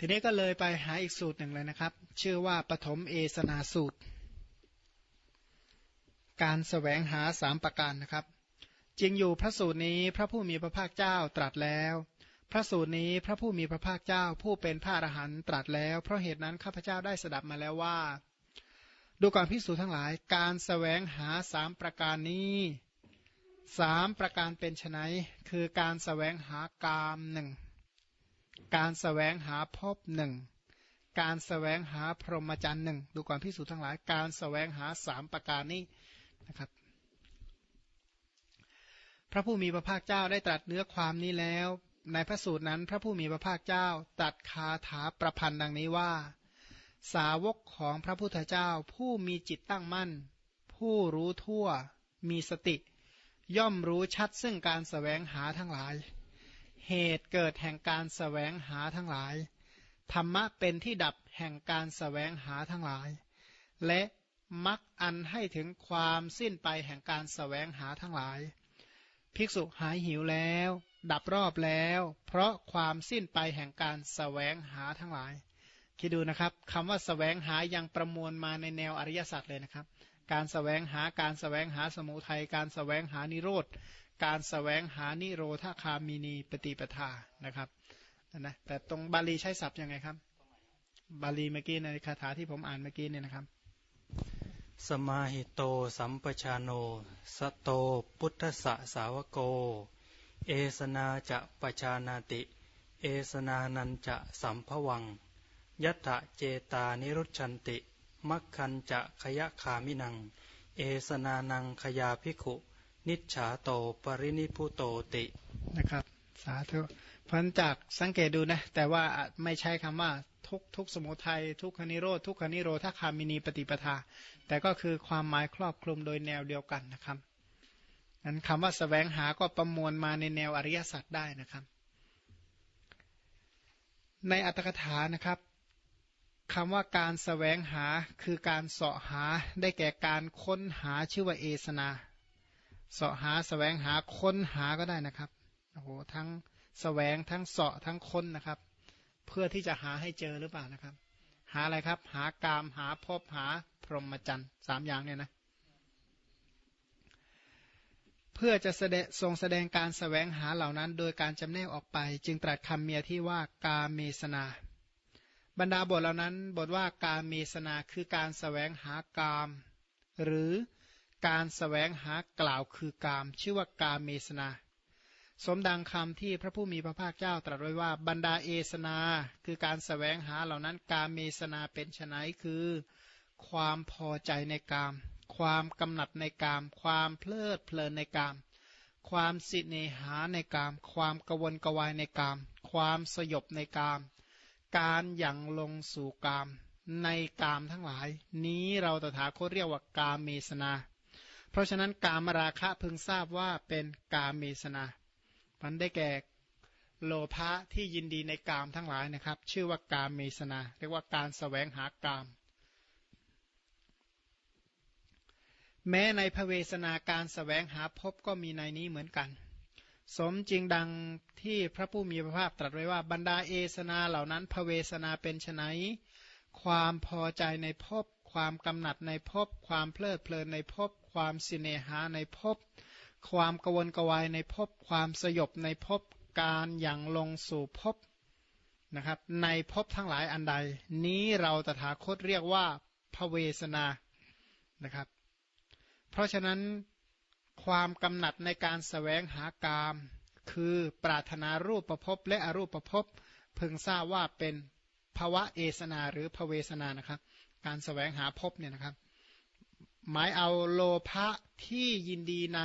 ทีนี้ก็เลยไปหาอีกสูตรหนึ่งเลยนะครับ ชื่อว่าปฐมเอสนาสูตร การสแสวงหาสามประการนะครับจริงอยู่พระสูตรนี้พระผู้มีพระภาคเจ้าตรัสแล้ว พระสูตรนี้พระผู้มีพระภาคเจ้าผู้เป็นพระอรหันตรัสแล้ว เพราะเหตุนั้นข้าพเจ้าได้สดับมาแล้วว่า ดูก่อนพิสูจทั้งหลาย การสแสวงหาสามประการนี้สามประการเป็นไนคือการสแสวงหากามหนึ่ง การสแสวงหาพบหนึ่ง การสแสวงหาพรหมจรรย์หนึ่ง ดูก่อนพิสูจนทั้งหลาย การสแสวงหาสามประการนี้นะครับ พระผู้มีพระภาคเจ้าได้ตรัสเนื้อความนี้แล้ว ในพระสูตรนั้นพระผู้มีพระภาคเจ้าตรัสคาถาประพันธ์ดังนี้ว่า สาวกของพระพุทธเจ้าผู้มีจิตตั้งมั่น ผู้รู้ทั่ว มีสติ ย่อมรู้ชัดซึ่งการสแสวงหาทั้งหลาย เหตุเกิดแห่งการสแสวงหาทั้งหลาย ธรรมะเป็นที่ดับแห่งการสแสวงหาทั้งหลาย และมักอันให้ถึงความสิ้นไปแห่งการสแสวงหาทั้งหลาย ภิกษุหายหิวแล้ว ดับรอบแล้ว เพราะความสิ้นไปแห่งการสแสวงหาทั้งหลาย คิดดูนะครับคำว่าสแสวงหายังประมวลมาในแนวอริยสัจเลยนะครับ การสแสวงหาการสแสวงหาสมุทัยการสแสวงหานิโรธการสแสวงหานิโรธาคามินีปฏิปทานะครับนะแต่ตรงบาลีใช้ศัพท์ยังไงครับ บาลีเมื่อกี้ในคาถาที่ผมอ่านเมื่อกี้เนี่ยนะครับ สมาหิโตสัมปชาโน สโตพุทธสสาวโก เอสนาจะปชานาติ เอสนานัญจะสัมภวัง ยัตถเจตานิรุชฌันติ มัคคัญจะขยะคามินัง เอสนานังขยาภิกขุ นิจฉาโตปรินิพพุโตตินะครับ สาธุพันจากสังเกตดูนะ แต่ว่าไม่ใช้คำว่าทุกข์ทุกขสมุทัยทุกขนิโรธทุกขนิโรธคามินีปฏิปทา แต่ก็คือความหมายครอบคลุมโดยแนวเดียวกันนะครับนั้นคำว่าสแสวงหาก็ประมวลมาในแนวอริยสัจได้นะครับ ในอัตถกถานะครับ คำว่าการสแสวงหาคือการเสาะหาได้แก่การค้นหาชื่อว่าเอสนาเสาะหาสแสวงหาค้นหาก็ได้นะครับโอ้โหทั้งสแสวงทั้งเสาะทั้งค้นนะครับ เพื่อที่จะหาให้เจอหรือเปล่านะครับ หาอะไรครับ หากามหาพบหาพรหมจรรย์สามอย่างเนี่ยนะเพื่อจะแสดงทรงแสดงการสแสวงหาเหล่านั้น โดยการจำแนกออกไป จึงตรัสคำเมียที่ว่ากาเมสนา บรรดาบทเหล่านั้นบทว่าการเมสนาคือการสแสวงหากาม หรือการสแสวงหากล่าวคือกาม ชื่อว่ากาเมสนา สมดังคำที่พระผู้มีพระภาคเจ้าตรัสไว้ว่าบรรดาเอสนา คือการสแสวงหาเหล่านั้นกาเมสนาเป็นไนคือ ความพอใจในกาม ความกำหนัดในกาม ความเพลิดเพลินในกาม ความสิเนหาในกาม ความกวนกวายในกาม ความสยบในกาม การอย่างลงสู่กาม ในกามทั้งหลาย นี้เราตถาคตเรียกว่ากามเมสนา เพราะฉะนั้นกามราคะพึงทราบว่าเป็นกามเมสนามันได้แก่โลภะที่ยินดีในกามทั้งหลายนะครับ ชื่อว่ากามเมสนา เรียกว่าการสแสวงหากาม แม้ในพระเวสนาการสแสวงหาพบก็มีในนี้เหมือนกัน สมจริงดังที่พระผู้มีพระภาคตรัสไว้ว่าบรรดาเอสนาเหล่านั้นพเวสนาเป็นไนความพอใจในภพความกำหนัดในภพความเพลิดเพลินในภพความสิเนหาในภพความกวนกวายในภพความสยบในภพการอย่างลงสู่ภพนะครับในภพทั้งหลายอันใด นี้เราตถาคตเรียกว่าพเวสนานะครับ เพราะฉะนั้น ความกำหนัดในการสแสวงหากาม คือปรารถนารูปประพบและอรูปประพบพึงทราบว่าเป็นภาวะเอสนาหรือภเวสนานะครับ การสแสวงหาพบเนี่ยนะครับ หมายเอาโลภะที่ยินดีใน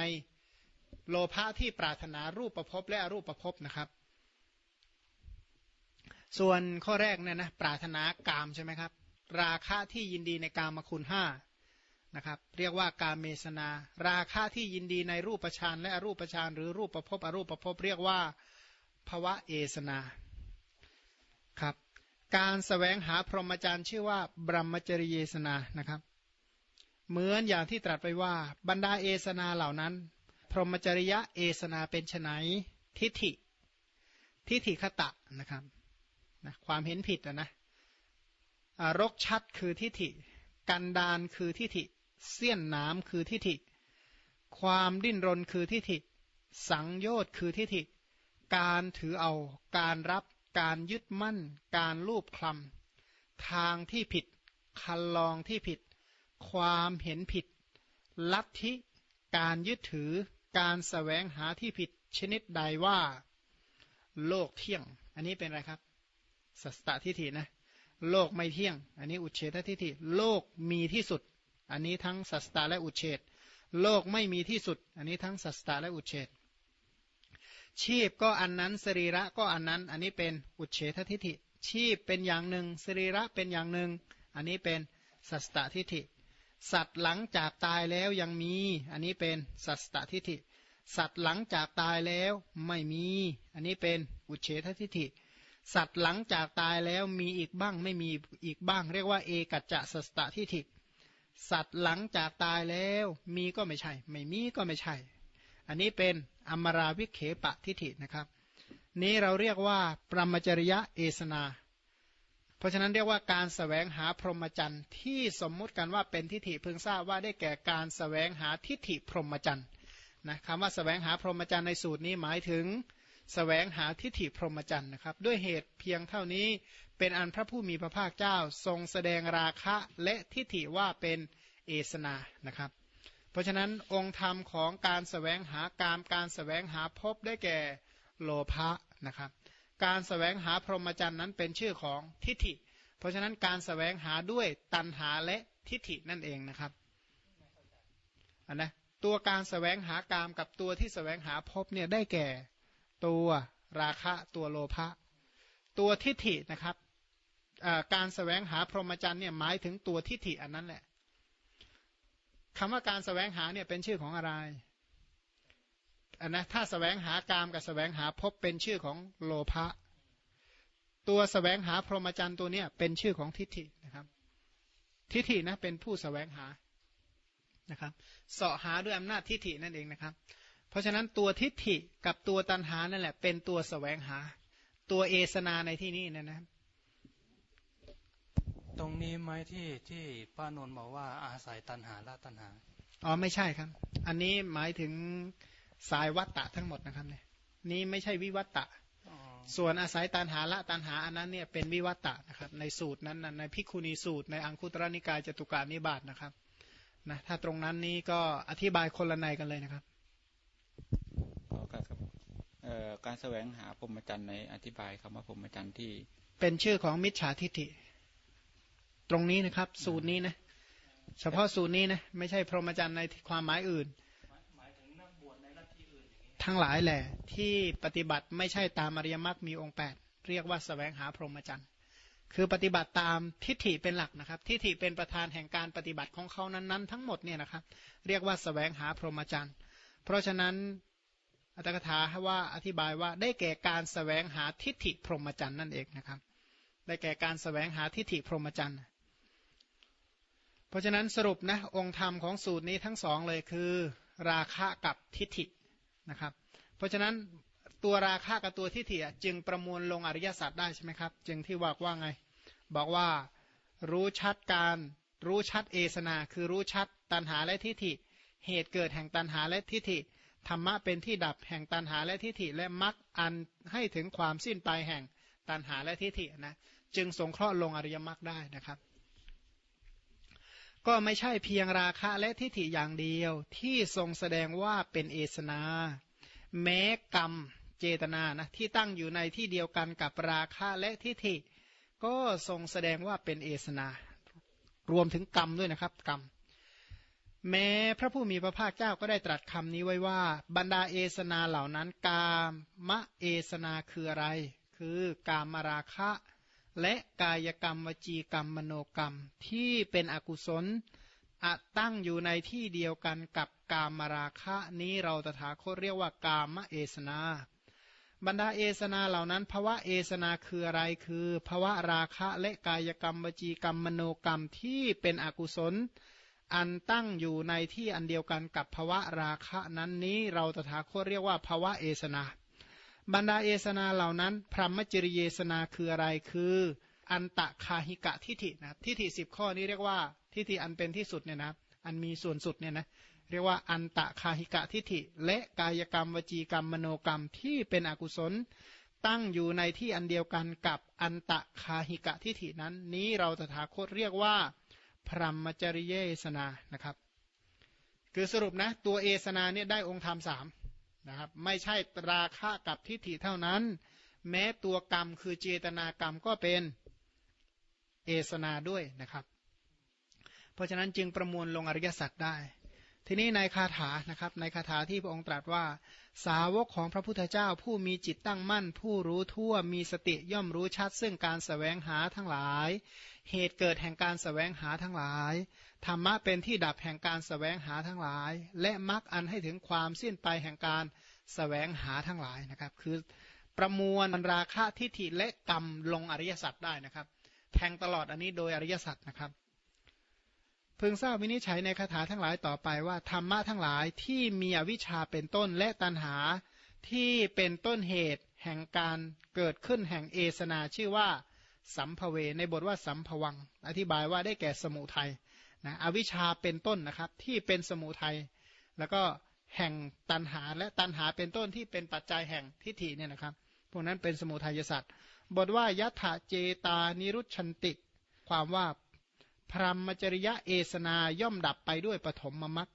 โลภะที่ปรารถนารูปประพบและอรูปประพบนะครับ ส่วนข้อแรกเนี่ยนะปรารถนากามใช่ไหมครับ ราคะที่ยินดีในกามคุณห้า นะครับ เรียกว่าการเมสนา ราคะที่ยินดีในรูปฌานและอรูปฌานหรือรูปประพบอรูปประพบเรียกว่าภวะเอสนาครับการสแสวงหาพรหมจรรย์ชื่อว่าบรมจริเยสนานะครับ เหมือนอย่างที่ตรัสไปว่าบรรดาเอสนาเหล่านั้น พรหมจริยะเอสนาเป็นไนทิฏฐิ ทิฏฐิคตะนะครับนะความเห็นผิดนะรกชัดคือทิฏฐิ กันดานคือทิฏฐิ เสี้ยนน้ำคือทิฏฐิ ความดิ้นรนคือทิฏฐิ สังโยชน์คือทิฏฐิ การถือเอา การรับ การยึดมั่น การลูบคลำทางที่ผิด คันลองที่ผิด ความเห็นผิด ลัทธิ การยึดถือ การสแสวงหาที่ผิดชนิดใดว่า โลกเที่ยง อันนี้เป็นอะไรครับ สัสตทิฏฐินะ โลกไม่เที่ยง อันนี้อุเฉททิฏฐิ โลกมีที่สุด อันนี้ทั้งสัสตาและอุเฉทโลกไม่มีที่สุด อันนี้ทั้งสัสตาและอุเฉทชีพก็อันนั้นสรีระก็อันนั้น อันนี้เป็นอุเฉททิฏฐิ ชีพเป็นอย่างหนึ่งสรีระเป็นอย่างหนึ่ง อันนี้เป็นสัสตทิฏฐิ สัตว์หลังจากตายแล้วยังมี อันนี้เป็นสัสตทิฏฐิ สัตว์หลังจากตายแล้วไม่มี อันนี้เป็นอุเฉททิฏฐิ สัตว์หลังจากตายแล้วมีอีกบ้างไม่มีอีกบ้าง เรียกว่าเอกัจจะสัสตทิฏฐิ สัตว์หลังจากตายแล้ว มีก็ไม่ใช่ ไม่มีก็ไม่ใช่ อันนี้เป็นอมราวิเคปะทิฏฐินะครับ นี้เราเรียกว่าปรมจริยะเอสนา เพราะฉะนั้นเรียกว่าการสแสวงหาพรหมจรรย์ที่สมมุติกันว่าเป็นทิฏฐิพึงทราบว่าได้แก่การสแสวงหาทิฏฐิพรหมจรรย์นะคำว่าสแสวงหาพรหมจรรย์ในสูตรนี้หมายถึงสแสวงหาทิฏฐิพรหมจรรย์นะครับ ด้วยเหตุเพียงเท่านี้ เป็นอันพระผู้มีพระภาคเจ้าทรงแสดงราคะและทิฏฐิว่าเป็นเอสนานะครับ เพราะฉะนั้นองค์ธรรมของการสแสวงหาการการสแสวงหาพบได้แก่โลภะนะครับ การสแสวงหาพรหมจรรย์นั้นเป็นชื่อของทิฏฐิ เพราะฉะนั้นการสแสวงหาด้วยตัณหาและทิฏฐินั่นเองนะครับอันนะตัวการสแสวงหากามกับตัวที่สแสวงหาพบเนี่ยได้แก่ ตัวราคะตัวโลภะตัวทิฏฐินะครับ การสแสวงหาพรหมจรรย์เนี่ยหมายถึงตัวทิฏฐิอันนั้นแหละคำว่าการสแสวงหาเนี่ยเป็นชื่อของอะไรอันนะถ้าสแสวงหากามกับสแสวงหาพบเป็นชื่อของโลภะตัวสแสวงหาพรหมจรรย์ตัวเนี้ยเป็นชื่อของทิฏฐินะครับ ทิฏฐินะเป็นผู้สแสวงหานะครับเสาะหาด้วยอำนาจทิฏฐินั่นเองนะครับ เพราะฉะนั้นตัวทิฏฐิกับตัวตันหานั่นแหละเป็นตัวสแสวงหา ตัวเอสนาในที่นี้นะครับ ตรงนี้ไหมที่ที่ป้านนท์บอกว่าอาศัยตันหาละตันหา อ๋อไม่ใช่ครับ อันนี้หมายถึงสายวัตตะทั้งหมดนะครับเนี่ยนี่ไม่ใช่วิวัตตะ ส่วนอาศัยตันหาละตันหาอันนั้นเนี่ยเป็นวิวัตตะนะครับ ในสูตรนั้นในพิคุณีสูตรในอังคุตรนิกายจตุการนิบาตนะครับนะถ้าตรงนั้นนี้ก็อธิบายคนละในกันเลยนะครับก็ครับการแสวงหาพรหมจรรย์ในอธิบายคำว่าพรหมจรรย์ที่ เป็นชื่อของมิจฉาทิฏฐิ ตรงนี้นะครับ สูตรนี้นะ เฉพาะสูตรนี้นะ ไม่ใช่พรหมจรรย์ในความหมายอื่น ทั้งหลายแหละ ที่ปฏิบัติไม่ใช่ตามอริยมรรคมีองค์ 8 เรียกว่าสแสวงหาพรหมจรรย์คือปฏิบัติตามทิฏฐิเป็นหลักนะครับ ทิฏฐิเป็นประธานแห่งการปฏิบัติของเขานั้นๆ ทั้งหมดเนี่ยนะครับ เรียกว่าสแสวงหาพรหมจรรย์เพราะฉะนั้นอัตถกถาว่าอธิบายว่าได้แก่การสแสวงหาทิฏฐิพรหมจรรย์นั่นเองนะครับ ได้แก่การสแสวงหาทิฏฐิพรหมจรรย์ เพราะฉะนั้นสรุปนะองค์ธรรมของสูตรนี้ทั้งสองเลยคือ ราคะกับทิฏฐินะครับ เพราะฉะนั้นตัวราคะกับตัวทิฏฐิจึงประมวลลงอริยสัจได้ใช่ไหมครับ จึงที่ว่าว่าไง บอกว่ารู้ชัดการรู้ชัดเอสนา คือรู้ชัดตัณหาและทิฏฐิ เหตุเกิดแห่งตัณหาและทิฏฐิธรรมะเป็นที่ดับแห่งตัณหาและทิฏฐิและมรรคอันให้ถึงความสิ้นไปแห่งตัณหาและทิฏฐินะจึงสงเคราะห์ลงอริยมรรคได้นะครับ ก็ไม่ใช่เพียงราคะและทิฏฐิอย่างเดียว ที่ทรงแสดงว่าเป็นเอสนา แม้กรรมเจตนานะที่ตั้งอยู่ในที่เดียวกันกับราคะและทิฏฐิ ก็ทรงแสดงว่าเป็นเอสนา รวมถึงกรรมด้วยนะครับกรรม แม้พระผู้มีพระภาคเจ้าก็ได้ตรัสคำนี้ไว้ว่า บรรดาเอสนาเหล่านั้นกามะเอสนาคืออะไร คือกามราคะ และกายกรรมวจีกรรมมโนกรรมที่เป็นอกุศลตั้งอยู่ในที่เดียวกันกับกามราคะนี้เราตถาคตเรียกว่ากามเอสนา บรรดาเอสนาเหล่านั้นภาวะเอสนาคืออะไรคือภาวะราคะและกายกรรมวจีกรรมมโนกรรมที่เป็นอกุศล อันตั้งอยู่ในที่อันเดียวกันกับภาวะราคะนั้นนี้เราตถาคตเรียกว่าภาวะเอสนา บรรดาเอสนาเหล่านั้น พรหมจริเยสนาคืออะไรคือ อันตะคาหิกะทิฐินะทิฐิสิบข้อนี้เรียกว่าทิฐิอันเป็นที่สุดเนี่ยนะอันมีส่วนสุดเนี่ยนะเรียกว่าอันตะคาหิกะทิฐิ และกายกรรมวจีกรรมมโนกรรมที่เป็นอกุศล ตั้งอยู่ในที่อันเดียวกันกับอันตะคาหิกะทิฐินั้น นี้เราตถาคตเรียกว่า พรหมจริเยสนานะครับ คือสรุปนะตัวเอสนาเนี่ยได้องค์ธรรมสาม นะครับ ไม่ใช่ราคะกับทิฏฐิเท่านั้น แม้ตัวกรรมคือเจตนากรรมก็เป็นเอสนาด้วยนะครับ เพราะฉะนั้นจึงประมวลลงอริยสัจได้ ทีนี้ในคาถานะครับในคาถาที่พระองค์ตรัสว่า สาวกของพระพุทธเจ้าผู้มีจิตตั้งมั่น ผู้รู้ทั่วมีสติย่อมรู้ชัด ซึ่งการสแสวงหาทั้งหลาย เหตุเกิดแห่งการสแสวงหาทั้งหลายธรรมะเป็นที่ดับแห่งการสแสวงหาทั้งหลาย และมรรคอันให้ถึงความสิ้นไปแห่งการสแสวงหาทั้งหลายนะครับ คือประมวลมราคะทิฏฐิและกรรมลงอริยสัจได้นะครับ แทงตลอดอันนี้โดยอริยสัจนะครับ เพิ่งทราบวินิจฉัยในคาถาทั้งหลายต่อไปว่าธรรมะทั้งหลายที่มีอวิชชาเป็นต้นและตัณหาที่เป็นต้นเหตุแห่งการเกิดขึ้นแห่งเอสนาชื่อว่าสัมภเวในบทว่าสัมภวัง อธิบายว่าได้แก่สมุทัยนะอวิชชาเป็นต้นนะครับที่เป็นสมุทัยแล้วก็แห่งตันหาและตันหาเป็นต้นที่เป็นปัจจัยแห่งทิฏฐิเนี่ยนะครับ พวกนั้นเป็นสมุทัยสัตว์บทว่ายัตถเจตานิรุชันติ ความว่า พรหมจริยะเอสนาย่อมดับไปด้วยปฐมมมัค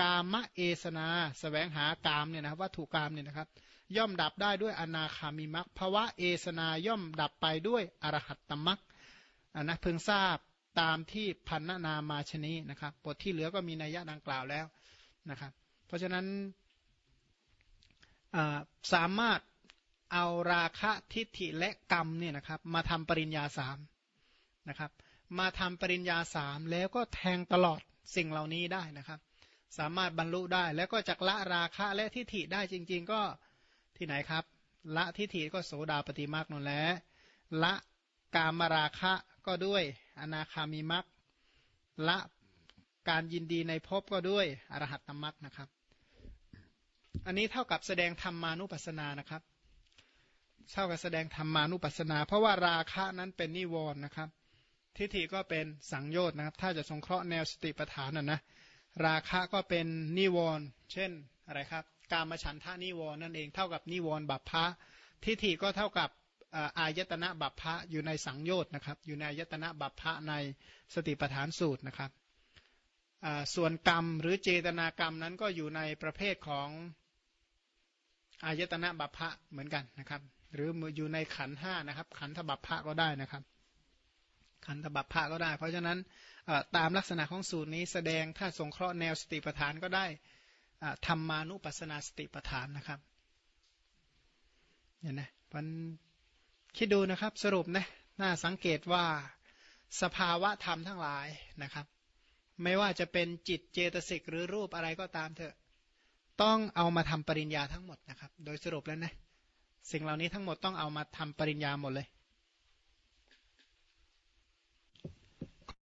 กามะเอสนาสแสวงหากามเนี่ยนะวัตถุกามเนี่ยนะครับ ย่อมดับได้ด้วยอนาคามิมัคภวะเอสนาย่อมดับไปด้วยอรหัตตมัคอันนะเพิ่งทราบตามที่พันนานามาชนีนะครับบทที่เหลือก็มีนัยยะดังกล่าวแล้วนะครับ เพราะฉะนั้นสามารถเอาราคะทิฏฐิและกรรมเนี่ยนะครับมาทำปริญญาสามนะครับ มาทำปริญญาสามแล้วก็แทงตลอดสิ่งเหล่านี้ได้นะครับ สามารถบรรลุได้แล้วก็จักละราคะและทิฏฐิได้จริง ๆ ก็ที่ไหนครับ ละทิฏฐิก็โสดาปฏิมาคนั่นแหละละกามราคะก็ด้วยอนาคามีมัคละการยินดีในภพก็ด้วยอรหัตตมัคนะครับ อันนี้เท่ากับแสดงธรรมานุปัสสนานะครับเท่ากับแสดงธรรมานุปัสสนา เพราะว่าราคะนั้นเป็นนิวรณ์นะครับ ทิฏฐิก็เป็นสังโยชน์นะครับ ถ้าจะสงเคราะห์แนวสติปัฏฐานนะนะ ราคะก็เป็นนิวรณ์เช่นอะไรครับ การมาฉันทานิวรณ์นั่นเองเท่ากับนิวรณ์บัพพะทิฏฐิก็เท่ากับอายตนะบัพพะอยู่ในสังโยชน์นะครับ อยู่ในอายตนะบัพพะในสติปัฏฐานสูตรนะครับ ส่วนกรรมหรือเจตนากรรมนั้นก็อยู่ในประเภทของอายตนะบัพพะเหมือนกันนะครับ หรืออยู่ในขันห้านะครับ ขันธบัพพะก็ได้นะครับ ขันธบัพพะก็ได้ เพราะฉะนั้นตามลักษณะของสูตรนี้แสดงถ้าสงเคราะห์แนวสติปัฏฐานก็ได้ธรรมานุปัสนาสติปัฏฐานนะครับเห็นไหมมันคิดดูนะครับสรุปนะน่าสังเกตว่าสภาวะธรรมทั้งหลายนะครับ ไม่ว่าจะเป็นจิตเจตสิกหรือรูปอะไรก็ตามเถอะ ต้องเอามาทำปริญญาทั้งหมดนะครับ โดยสรุปแล้วนะสิ่งเหล่านี้ทั้งหมดต้องเอามาทำปริญญาหมดเลย